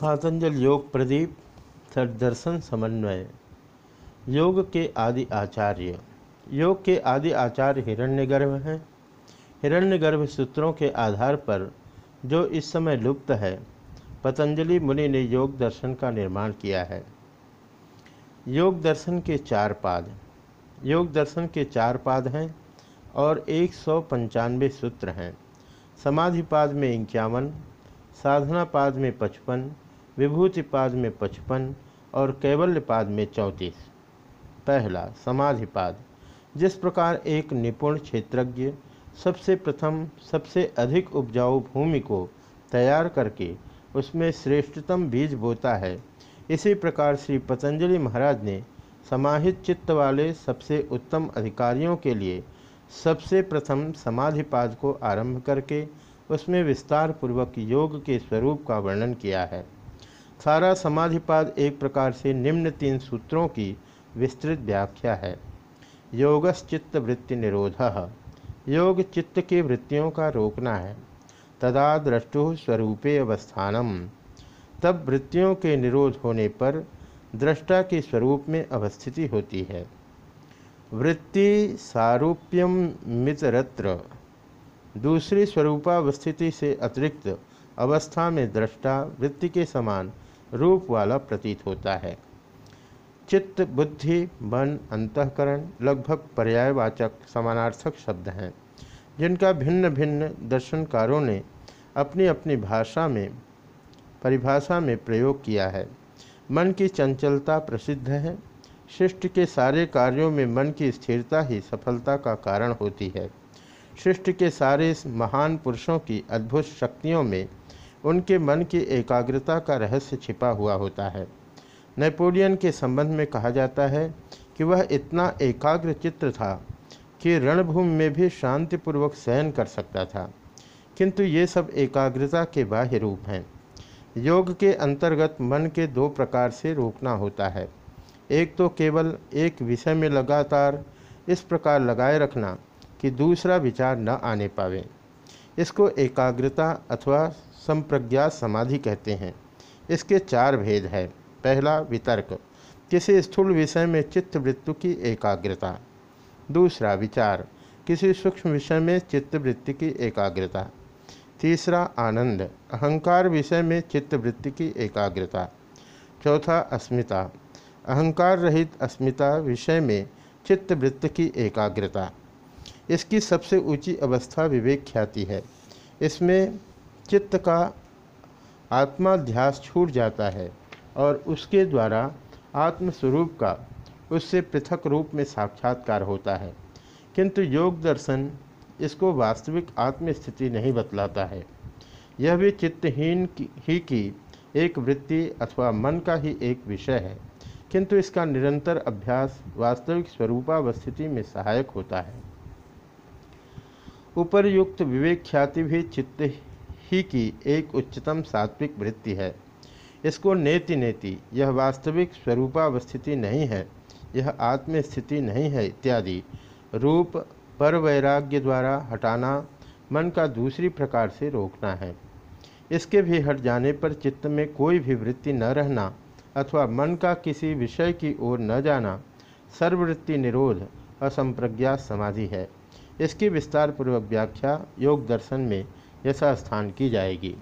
पातंजल योग प्रदीप सदर्शन समन्वय। योग के आदि आचार्य। योग के आदि आचार्य हिरण्यगर्भ हैं। हिरण्यगर्भ सूत्रों के आधार पर जो इस समय लुप्त है, पतंजलि मुनि ने योग दर्शन का निर्माण किया है। योग दर्शन के चार पाद। योग दर्शन के चार पाद हैं और एक सौ पंचानवे सूत्र हैं। समाधिपाद में इक्यावन, साधना पाद में पचपन विभूति पाद में पचपन और कैवल्य पाद में चौंतीस। पहला समाधिपाद, जिस प्रकार एक निपुण क्षेत्रज्ञ सबसे प्रथम, सबसे अधिक उपजाऊ भूमि को तैयार करके उसमें श्रेष्ठतम बीज बोता है, इसी प्रकार श्री पतंजलि महाराज ने समाहित चित्त वाले सबसे उत्तम अधिकारियों के लिए सबसे प्रथम समाधिपाद को आरंभ करके उसमें विस्तार पूर्वक योग के स्वरूप का वर्णन किया है। सारा समाधिपाद एक प्रकार से निम्न तीन सूत्रों की विस्तृत व्याख्या है। योगश्चित्त वृत्ति निरोध। योग चित्त की वृत्तियों का रोकना है। तदा दृष्टु स्वरूपे अवस्थानम। तब वृत्तियों के निरोध होने पर दृष्टा के स्वरूप में अवस्थिति होती है। वृत्ति सारूप्यम मितरत्र। दूसरी स्वरूपावस्थिति से अतिरिक्त अवस्था में दृष्टा वृत्ति के समान रूप वाला प्रतीत होता है। चित्त, बुद्धि, मन, अंतकरण लगभग पर्यायवाचक, समानार्थक शब्द हैं, जिनका भिन्न भिन्न दर्शनकारों ने अपनी अपनी भाषा में, परिभाषा में प्रयोग किया है। मन की चंचलता प्रसिद्ध है। सृष्टि के सारे कार्यों में मन की स्थिरता ही सफलता का कारण होती है। सृष्टि के सारे महान पुरुषों की अद्भुत शक्तियों में उनके मन की एकाग्रता का रहस्य छिपा हुआ होता है। नेपोलियन के संबंध में कहा जाता है कि वह इतना एकाग्र चित्र था कि रणभूमि में भी शांतिपूर्वक सहन कर सकता था। किंतु ये सब एकाग्रता के बाह्य रूप हैं। योग के अंतर्गत मन के दो प्रकार से रोकना होता है। एक तो केवल एक विषय में लगातार इस प्रकार लगाए रखना कि दूसरा विचार न आने पावे। इसको एकाग्रता अथवा संप्रज्ञात समाधि कहते हैं। इसके चार भेद हैं। पहला, वितर्क। किसी स्थूल विषय में चित्त वृत्ति की एकाग्रता। दूसरा, विचार। किसी सूक्ष्म विषय में चित्त वृत्ति की एकाग्रता। तीसरा, आनंद। अहंकार विषय में चित्त वृत्ति की एकाग्रता। चौथा, अस्मिता। अहंकार रहित अस्मिता विषय में चित्त वृत्ति की एकाग्रता। इसकी सबसे ऊँची अवस्था विवेक ख्याति है। इसमें चित्त का आत्माध्यास छूट जाता है और उसके द्वारा आत्मस्वरूप का, उससे पृथक रूप में साक्षात्कार होता है। किंतु योग दर्शन इसको वास्तविक आत्मस्थिति नहीं बतलाता है। यह भी चित्तहीन ही की एक वृत्ति अथवा मन का ही एक विषय है। किंतु इसका निरंतर अभ्यास वास्तविक स्वरूपावस्थिति में सहायक होता है। उपरयुक्त विवेक ख्याति भी चित्त ही की एक उच्चतम सात्विक वृत्ति है। इसको नेति नेति, यह वास्तविक स्वरूपावस्थिति नहीं है, यह आत्मस्थिति नहीं है इत्यादि। रूप पर वैराग्य द्वारा हटाना, मन का दूसरी प्रकार से रोकना है। इसके भी हट जाने पर चित्त में कोई भी वृत्ति न रहना अथवा मन का किसी विषय की ओर न जाना, सर्ववृत्ति निरोध, असंप्रज्ञा समाधि है। इसकी विस्तार पूर्वक व्याख्या योग दर्शन में यथास्थान की जाएगी।